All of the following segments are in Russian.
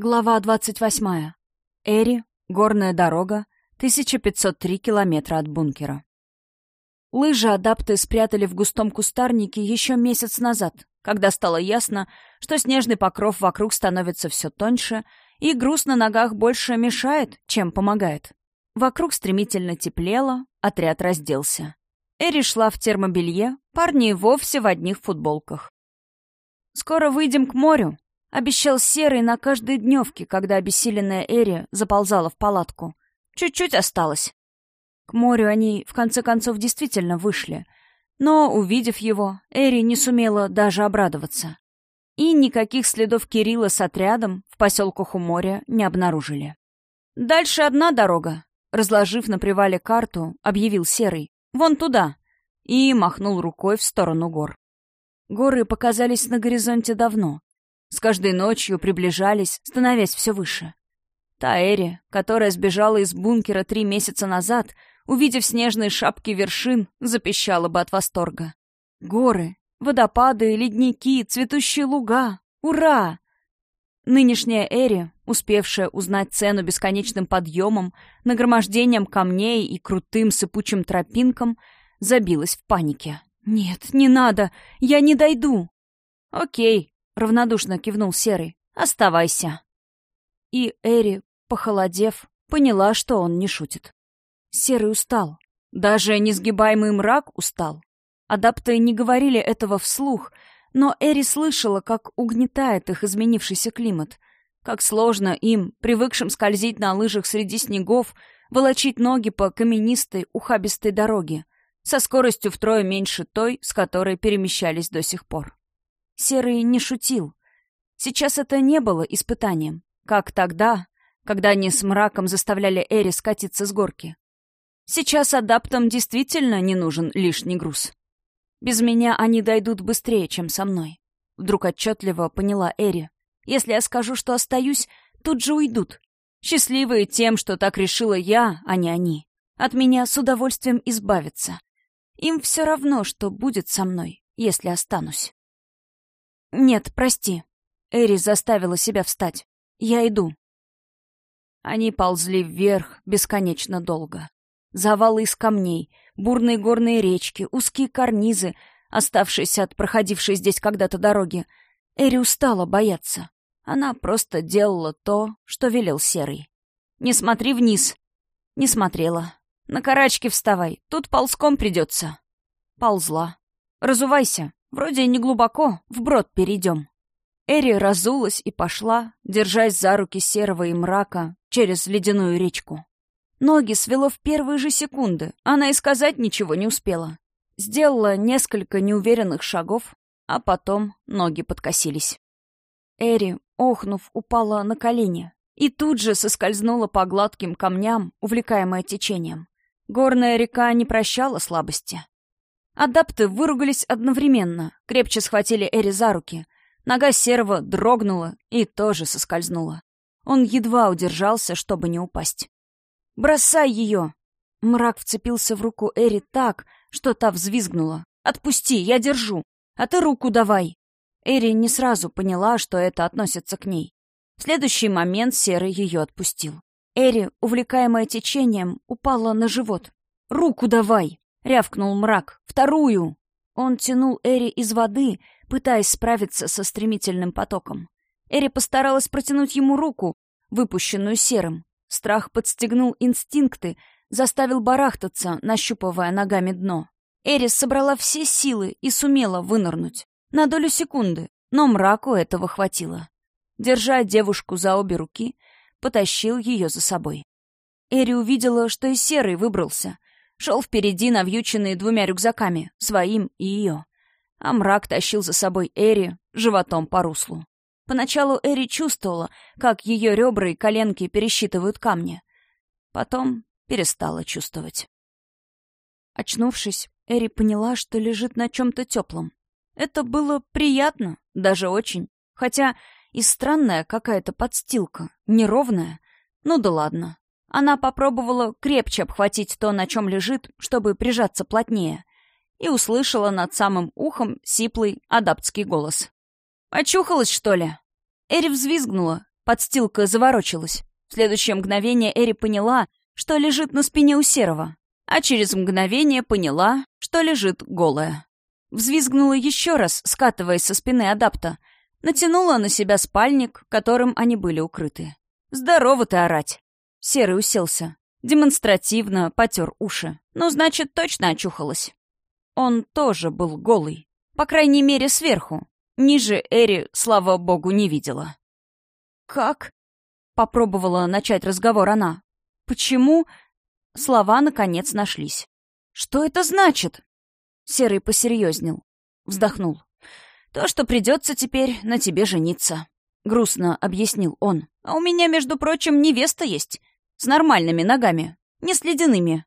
Глава 28. Эри, горная дорога, 1503 километра от бункера. Лыжи адапты спрятали в густом кустарнике еще месяц назад, когда стало ясно, что снежный покров вокруг становится все тоньше, и груз на ногах больше мешает, чем помогает. Вокруг стремительно теплело, отряд разделся. Эри шла в термобелье, парни вовсе в одних футболках. «Скоро выйдем к морю», Обещал Серый на каждой дневке, когда обессиленная Эри заползала в палатку. Чуть-чуть осталось. К морю они, в конце концов, действительно вышли. Но, увидев его, Эри не сумела даже обрадоваться. И никаких следов Кирилла с отрядом в поселках у моря не обнаружили. «Дальше одна дорога», — разложив на привале карту, объявил Серый. «Вон туда!» И махнул рукой в сторону гор. Горы показались на горизонте давно, с каждой ночью приближались, становясь все выше. Таэри, которая сбежала из бункера три месяца назад, увидев снежные шапки вершин, запищала бы от восторга. Горы, водопады, ледники, цветущие луга. Ура! Нынешняя Эри, успевшая узнать цену бесконечным подъемам, нагромождением камней и крутым сыпучим тропинкам, забилась в панике. «Нет, не надо! Я не дойду!» «Окей, равнодушно кивнул Серый. «Оставайся». И Эри, похолодев, поняла, что он не шутит. Серый устал. Даже несгибаемый мрак устал. Адапты не говорили этого вслух, но Эри слышала, как угнетает их изменившийся климат, как сложно им, привыкшим скользить на лыжах среди снегов, волочить ноги по каменистой, ухабистой дороге, со скоростью втрое меньше той, с которой перемещались до сих пор. Серый не шутил. Сейчас это не было испытанием, как тогда, когда они с мраком заставляли Эри скатиться с горки. Сейчас адаптам действительно не нужен лишний груз. Без меня они дойдут быстрее, чем со мной. Вдруг отчетливо поняла Эри. Если я скажу, что остаюсь, тут же уйдут. Счастливые тем, что так решила я, а не они. От меня с удовольствием избавиться. Им все равно, что будет со мной, если останусь. «Нет, прости». Эри заставила себя встать. «Я иду». Они ползли вверх бесконечно долго. Завалы из камней, бурные горные речки, узкие карнизы, оставшиеся от проходившей здесь когда-то дороги. Эри устала бояться. Она просто делала то, что велел Серый. «Не смотри вниз». Не смотрела. «На карачки вставай, тут ползком придется». Ползла. «Разувайся, Вроде не глубоко, вброд перейдем. Эри разулась и пошла, держась за руки серого и мрака, через ледяную речку. Ноги свело в первые же секунды, она и сказать ничего не успела. Сделала несколько неуверенных шагов, а потом ноги подкосились. Эри, охнув, упала на колени и тут же соскользнула по гладким камням, увлекаемая течением. Горная река не прощала слабости. Адапты выругались одновременно, крепче схватили Эри за руки. Нога серого дрогнула и тоже соскользнула. Он едва удержался, чтобы не упасть. «Бросай ее!» Мрак вцепился в руку Эри так, что та взвизгнула. «Отпусти, я держу! А ты руку давай!» Эри не сразу поняла, что это относится к ней. В следующий момент Серый ее отпустил. Эри, увлекаемая течением, упала на живот. «Руку давай!» — рявкнул мрак. «Вторую!» Он тянул Эри из воды, пытаясь справиться со стремительным потоком. Эри постаралась протянуть ему руку, выпущенную серым. Страх подстегнул инстинкты, заставил барахтаться, нащупывая ногами дно. Эрис собрала все силы и сумела вынырнуть. На долю секунды, но мраку этого хватило. Держа девушку за обе руки, потащил ее за собой. Эри увидела, что и Серый выбрался, Шел впереди, навьюченный двумя рюкзаками, своим и ее. А мрак тащил за собой Эри животом по руслу. Поначалу Эри чувствовала, как ее ребра и коленки пересчитывают камни. Потом перестала чувствовать. Очнувшись, Эри поняла, что лежит на чем-то теплом. Это было приятно, даже очень. Хотя и странная какая-то подстилка, неровная. Ну да ладно, она попробовала крепче обхватить то, на чем лежит, чтобы прижаться плотнее, и услышала над самым ухом сиплый адаптский голос. «Очухалась, что ли?» Эри взвизгнула, Подстилка заворочилась. В следующее мгновение Эри поняла, что лежит на спине у Серого, а через мгновение поняла, что лежит голая. Взвизгнула еще раз, скатываясь со спины адапта. Натянула на себя спальник, которым они были укрыты. «Здорово ты орать!» Серый уселся. Демонстративно потер уши. Ну, значит, точно очухалась. Он тоже был голый. По крайней мере, сверху. Ниже Эри, слава богу, не видела. «Как?» — попробовала начать разговор она. «Почему?» Слова, наконец, нашлись. «Что это значит?» Серый посерьезнел. Вздохнул. «То, что придется теперь на тебе жениться», — грустно объяснил он. «А у меня, между прочим, невеста есть. С нормальными ногами, не с ледяными».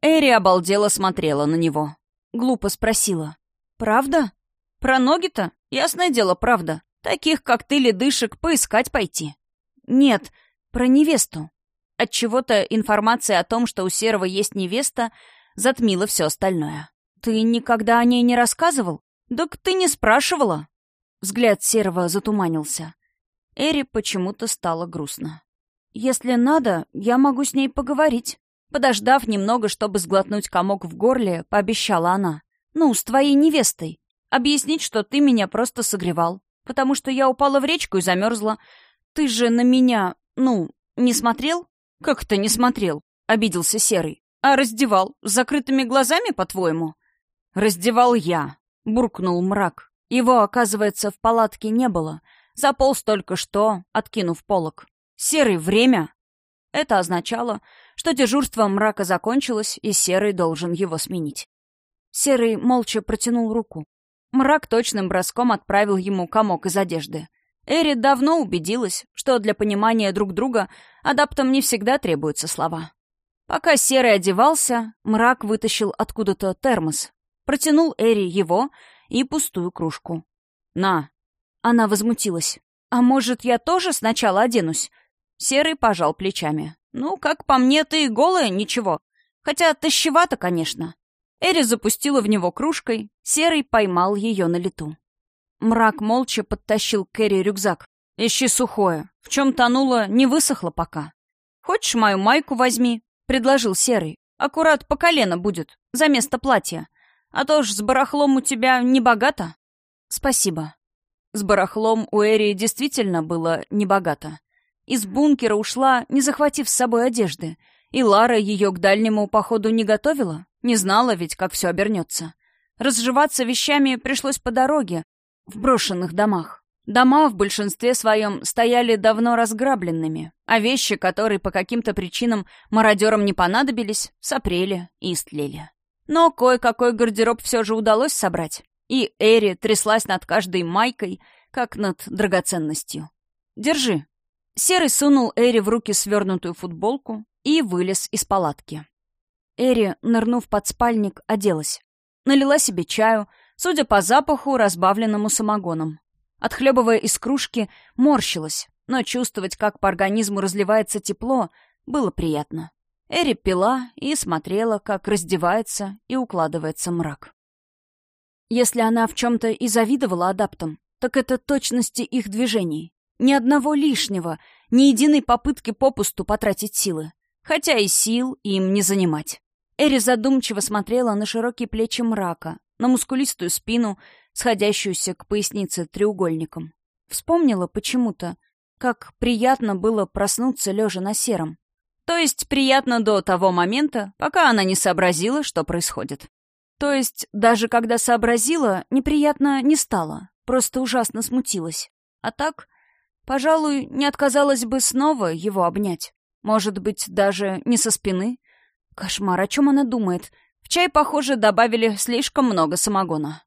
Эри обалдела смотрела на него. Глупо спросила. «Правда? Про ноги-то? Ясное дело, правда. Таких, как ты, ледышек, поискать пойти». «Нет, про невесту». Отчего-то информация о том, что у Серого есть невеста, затмила все остальное. «Ты никогда о ней не рассказывал? Так ты не спрашивала». Взгляд Серого затуманился. Эри почему-то стало грустно. «Если надо, я могу с ней поговорить». Подождав немного, чтобы сглотнуть комок в горле, пообещала она. «Ну, с твоей невестой. Объяснить, что ты меня просто согревал. Потому что я упала в речку и замерзла. Ты же на меня, ну, не смотрел?» «Как это не смотрел?» — обиделся Серый. «А раздевал? С закрытыми глазами, по-твоему?» «Раздевал я», — буркнул мрак. Его, оказывается, в палатке не было. Заполз только что, откинув полок. «Серый, время!» Это означало, что дежурство мрака закончилось, и Серый должен его сменить. Серый молча протянул руку. Мрак точным броском отправил ему комок из одежды. Эри давно убедилась, что для понимания друг друга адаптам не всегда требуются слова. Пока Серый одевался, мрак вытащил откуда-то термос, протянул Эри его и пустую кружку. «На!» Она возмутилась. «А может, я тоже сначала оденусь?» Серый пожал плечами. «Ну, как по мне, ты и голая, ничего. Хотя тащевато, конечно». Эри запустила в него кружкой, Серый поймал ее на лету. Мрак молча подтащил к Эри рюкзак. «Ищи сухое. В чем тонуло, не высохло пока. Хочешь, мою майку возьми?» — предложил Серый. «Аккурат по колено будет, за место платья. А то ж с барахлом у тебя не богато». «Спасибо». С барахлом у Эри действительно было небогато. Из бункера ушла, не захватив с собой одежды. И Лара ее к дальнему походу не готовила. Не знала ведь, как все обернется. Разживаться вещами пришлось по дороге, в брошенных домах. Дома в большинстве своем стояли давно разграбленными, а вещи, которые по каким-то причинам мародерам не понадобились, сопрели и истлели. Но кое-какой гардероб все же удалось собрать, и Эри тряслась над каждой майкой, как над драгоценностью. «Держи», Серый сунул Эри в руки свернутую футболку и вылез из палатки. Эри, нырнув под спальник, оделась. Налила себе чаю, судя по запаху, разбавленному самогоном. Отхлебывая из кружки, морщилась, но чувствовать, как по организму разливается тепло, было приятно. Эри пила и смотрела, как раздевается и укладывается мрак. Если она в чем-то и завидовала адаптам, так это точности их движений. Ни одного лишнего, ни единой попытки попусту потратить силы. Хотя и сил им не занимать. Эри задумчиво смотрела на широкие плечи мрака, на мускулистую спину, сходящуюся к пояснице треугольником. Вспомнила почему-то, как приятно было проснуться лежа на сером. То есть приятно до того момента, пока она не сообразила, что происходит. То есть даже когда сообразила, неприятно не стало, просто ужасно смутилась. А так Пожалуй, не отказалась бы снова его обнять. Может быть, даже не со спины. Кошмар, о чем она думает? В чай, похоже, добавили слишком много самогона.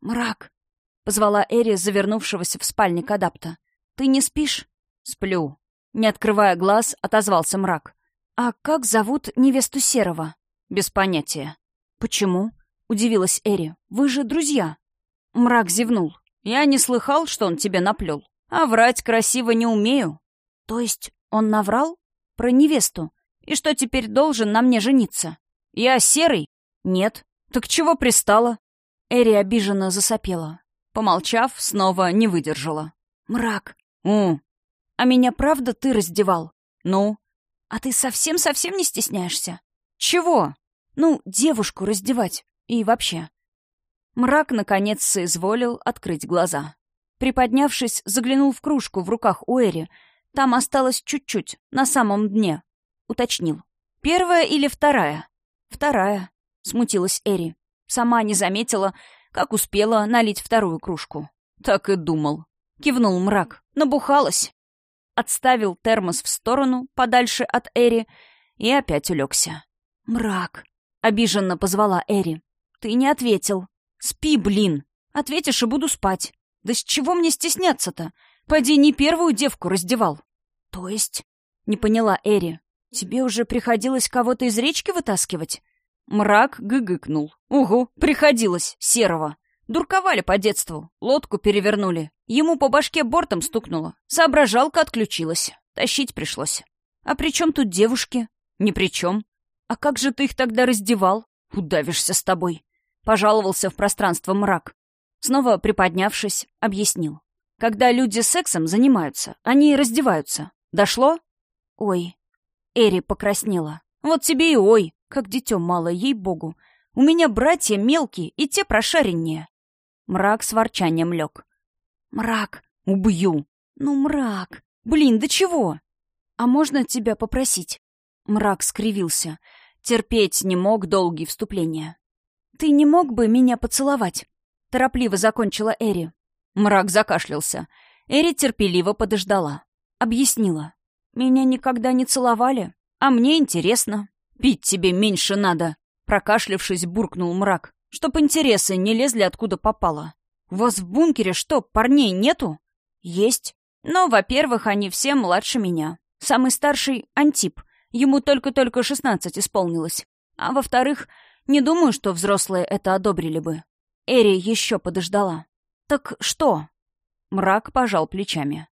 «Мрак», — позвала Эри, завернувшегося в спальник адапта. «Ты не спишь?» «Сплю». Не открывая глаз, отозвался мрак. «А как зовут невесту Серого?» «Без понятия». «Почему?» — удивилась Эри. «Вы же друзья». Мрак зевнул. «Я не слыхал, что он тебе наплел. А врать красиво не умею. То есть он наврал? Про невесту? И что теперь должен на мне жениться? Я серый? Нет. Так чего пристала? Эри обиженно засопела. Помолчав, снова не выдержала. Мрак. У. А меня правда ты раздевал? Ну? А ты совсем-совсем не стесняешься? Чего? Ну, девушку раздевать. И вообще. Мрак, наконец, соизволил открыть глаза. Приподнявшись, заглянул в кружку в руках у Эри. Там осталось чуть-чуть, на самом дне. Уточнил. «Первая или вторая?» «Вторая», — смутилась Эри. Сама не заметила, как успела налить вторую кружку. «Так и думал», — кивнул мрак. «Набухалась». Отставил термос в сторону, подальше от Эри, и опять улегся. «Мрак», — обиженно позвала Эри. «Ты не ответил». «Спи, блин! Ответишь и буду спать. Да с чего мне стесняться-то? Пойди не первую девку раздевал». «То есть?» — не поняла Эри. «Тебе уже приходилось кого-то из речки вытаскивать?» Мрак гыгыкнул. «Угу, приходилось, серого. Дурковали по детству, лодку перевернули. Ему по башке бортом стукнуло. Соображалка отключилась. Тащить пришлось. А при чем тут девушки? Ни при чем. А как же ты их тогда раздевал? Удавишься с тобой. Пожаловался в пространство мрак. Снова приподнявшись, объяснил. Когда люди сексом занимаются, они раздеваются. Дошло? Ой. Эри покраснела. Вот тебе и ой, как дитё мало, ей-богу. У меня братья мелкие, и те прошареннее. Мрак с ворчанием лег. «Мрак! Убью!» «Ну, мрак! Блин, да чего?» «А можно тебя попросить?» Мрак скривился. Терпеть не мог долгие вступления. «Ты не мог бы меня поцеловать?» Торопливо закончила Эри. Мрак закашлялся. Эри терпеливо подождала. Объяснила. «Меня никогда не целовали, а мне интересно. Пить тебе меньше надо!» Прокашлявшись, буркнул мрак. «Чтоб интересы не лезли откуда попало. У вас в бункере что, парней нету?» «Есть. Но, во-первых, они все младше меня. Самый старший — Антип. Ему только-только шестнадцать исполнилось. А во-вторых, не думаю, что взрослые это одобрили бы. Эри еще подождала. «Так что?» Мрак пожал плечами.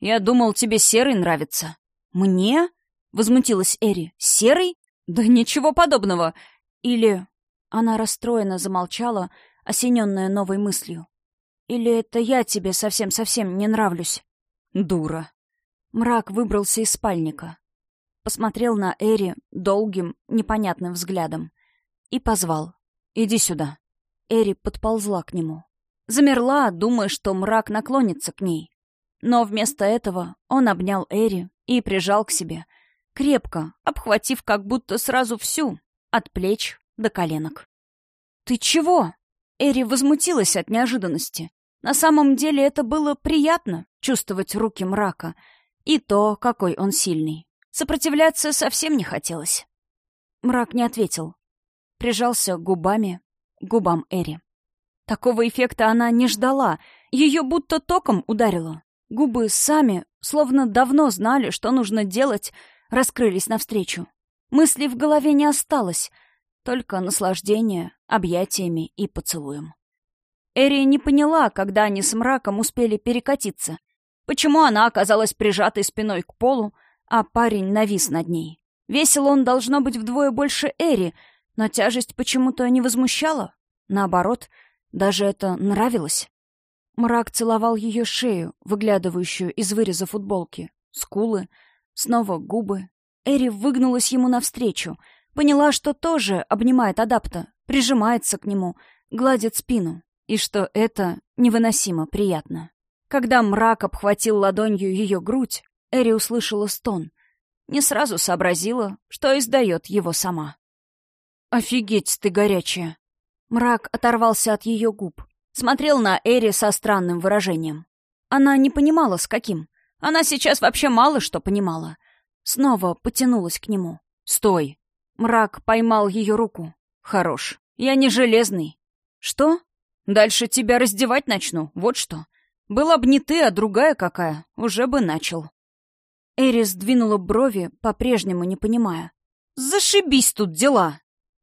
«Я думал, тебе серый нравится». «Мне?» — возмутилась Эри. «Серый? Да ничего подобного. Или...» Она расстроенно замолчала, осененная новой мыслью. «Или это я тебе совсем-совсем не нравлюсь?» «Дура». Мрак выбрался из спальника. Посмотрел на Эри долгим, непонятным взглядом. И позвал. «Иди сюда». Эри подползла к нему. Замерла, думая, что мрак наклонится к ней. Но вместо этого он обнял Эри и прижал к себе, крепко, обхватив как будто сразу всю, от плеч до коленок. «Ты чего?» Эри возмутилась от неожиданности. На самом деле это было приятно — чувствовать руки мрака. И то, какой он сильный. Сопротивляться совсем не хотелось. Мрак не ответил. Прижался губами губам Эри. Такого эффекта она не ждала. Ее будто током ударило. Губы сами, словно давно знали, что нужно делать, раскрылись навстречу. Мысли в голове не осталось, только наслаждение объятиями и поцелуем. Эри не поняла, когда они с мраком успели перекатиться. Почему она оказалась прижатой спиной к полу, а парень навис над ней. Весил он, должно быть, вдвое больше Эри, но тяжесть почему-то не возмущала. Наоборот, даже это нравилось. Мрак целовал ее шею, выглядывающую из выреза футболки, скулы, снова губы. Эри выгнулась ему навстречу — Поняла, что тоже обнимает адапта, прижимается к нему, гладит спину, и что это невыносимо приятно. Когда мрак обхватил ладонью ее грудь, Эри услышала стон. Не сразу сообразила, что издает его сама. «Офигеть ты горячая!» Мрак оторвался от ее губ. Смотрел на Эри со странным выражением. Она не понимала, с каким. Она сейчас вообще мало что понимала. Снова потянулась к нему. «Стой!» Мрак поймал ее руку. «Хорош. Я не железный». «Что? Дальше тебя раздевать начну, вот что. Была б не ты, а другая какая, уже бы начал». Эрис двинула брови, по-прежнему не понимая. «Зашибись тут дела!»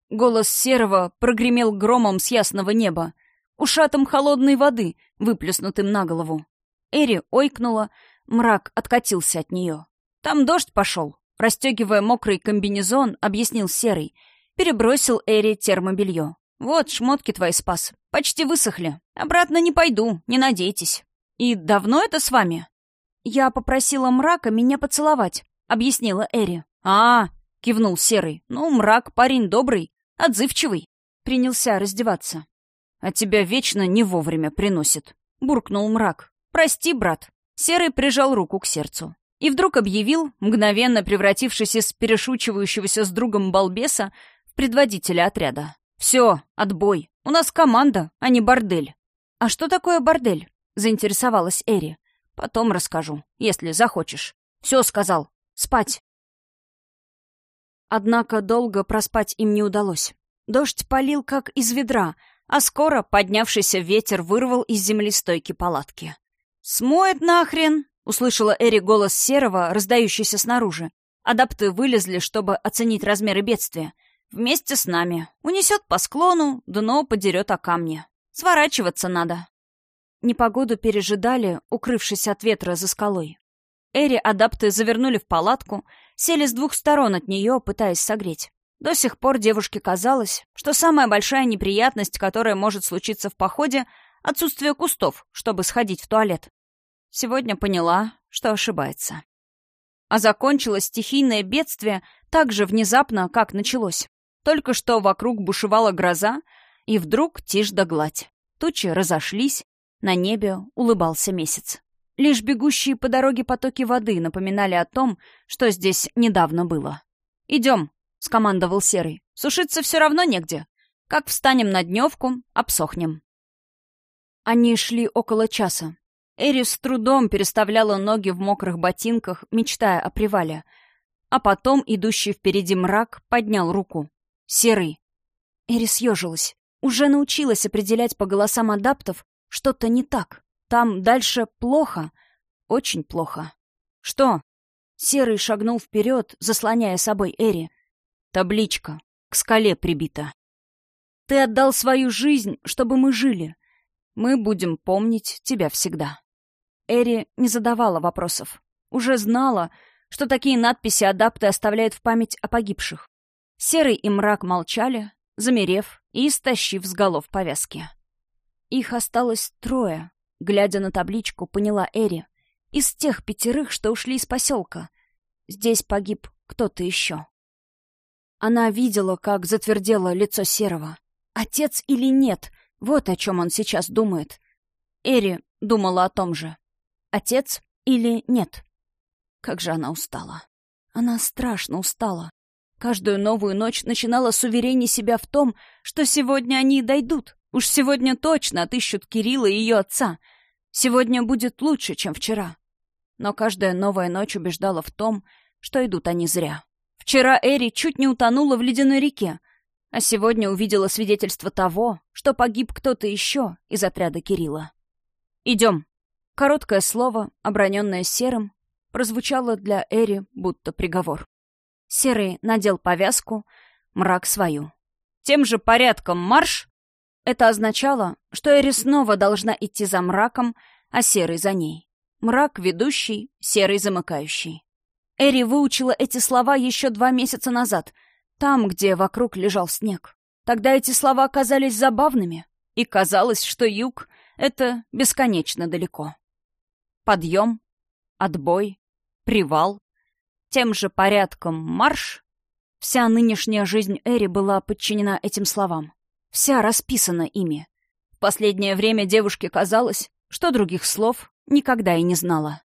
Голос Серого прогремел громом с ясного неба, ушатом холодной воды, выплеснутым на голову. Эри ойкнула, мрак откатился от нее. «Там дождь пошел. Расстегивая мокрый комбинезон, объяснил Серый. Перебросил Эри термобелье. «Вот, шмотки твои спас. Почти высохли. Обратно не пойду, не надейтесь. И давно это с вами?» «Я попросила мрака меня поцеловать», — объяснила Эри. «А, — кивнул Серый. «Ну, мрак, парень добрый, отзывчивый». Принялся раздеваться. «А тебя вечно не вовремя приносит», — буркнул мрак. «Прости, брат». Серый прижал руку к сердцу. И вдруг объявил, мгновенно превратившись из перешучивающегося с другом балбеса в предводителя отряда. «Все, отбой. У нас команда, а не бордель». «А что такое бордель?» — заинтересовалась Эри. «Потом расскажу, если захочешь». «Все сказал. Спать». Однако долго проспать им не удалось. Дождь полил как из ведра, а скоро поднявшийся ветер вырвал из земли стойки палатки. «Смоет нахрен!» — услышала Эри голос Серого, раздающийся снаружи. Адапты вылезли, чтобы оценить размеры бедствия. «Вместе с нами. Унесет по склону, дно подерет о камни. Сворачиваться надо». Непогоду пережидали, укрывшись от ветра за скалой. Эри адапты завернули в палатку, сели с двух сторон от нее, пытаясь согреть. До сих пор девушке казалось, что самая большая неприятность, которая может случиться в походе — отсутствие кустов, чтобы сходить в туалет. Сегодня поняла, что ошибается. А закончилось стихийное бедствие так же внезапно, как началось. Только что вокруг бушевала гроза, и вдруг тишь да гладь. Тучи разошлись, на небе улыбался месяц. Лишь бегущие по дороге потоки воды напоминали о том, что здесь недавно было. «Идем», — скомандовал Серый. «Сушиться все равно негде. Как встанем на дневку, обсохнем». Они шли около часа. Эрис с трудом переставляла ноги в мокрых ботинках, мечтая о привале. А потом идущий впереди мрак поднял руку. «Серый». Эрис ежилась. Уже научилась определять по голосам адаптов, что-то не так. Там дальше плохо. Очень плохо. Что? Серый шагнул вперед, заслоняя собой Эри. Табличка. К скале прибита. Ты отдал свою жизнь, чтобы мы жили. Мы будем помнить тебя всегда. Эри не задавала вопросов. Уже знала, что такие надписи адапты оставляют в память о погибших. Серый и мрак молчали, замерев и истощив с голов повязки. Их осталось трое, Глядя на табличку, поняла Эри. Из тех пятерых, что ушли из поселка. Здесь погиб кто-то еще. Она видела, как затвердело лицо Серого. Отец или нет, вот о чем он сейчас думает. Эри думала о том же. Отец или нет? Как же она устала. Она страшно устала. Каждую новую ночь начинала с уверения себя в том, что сегодня они дойдут. Уж сегодня точно отыщут Кирилла и ее отца. Сегодня будет лучше, чем вчера. Но каждая новая ночь убеждала в том, что идут они зря. Вчера Эри чуть не утонула в ледяной реке, а сегодня увидела свидетельство того, что погиб кто-то еще из отряда Кирилла. «Идем». Короткое слово, оброненное серым, прозвучало для Эри будто приговор. Серый надел повязку, мрак свою. «Тем же порядком марш!» Это означало, что Эри снова должна идти за мраком, а Серый за ней. Мрак ведущий, Серый замыкающий. Эри выучила эти слова еще два месяца назад, там, где вокруг лежал снег. Тогда эти слова казались забавными, и казалось, что юг — это бесконечно далеко. Подъем, отбой, привал, тем же порядком марш. Вся нынешняя жизнь Эри была подчинена этим словам. Вся расписана ими. Последнее время девушке казалось, что других слов никогда и не знала.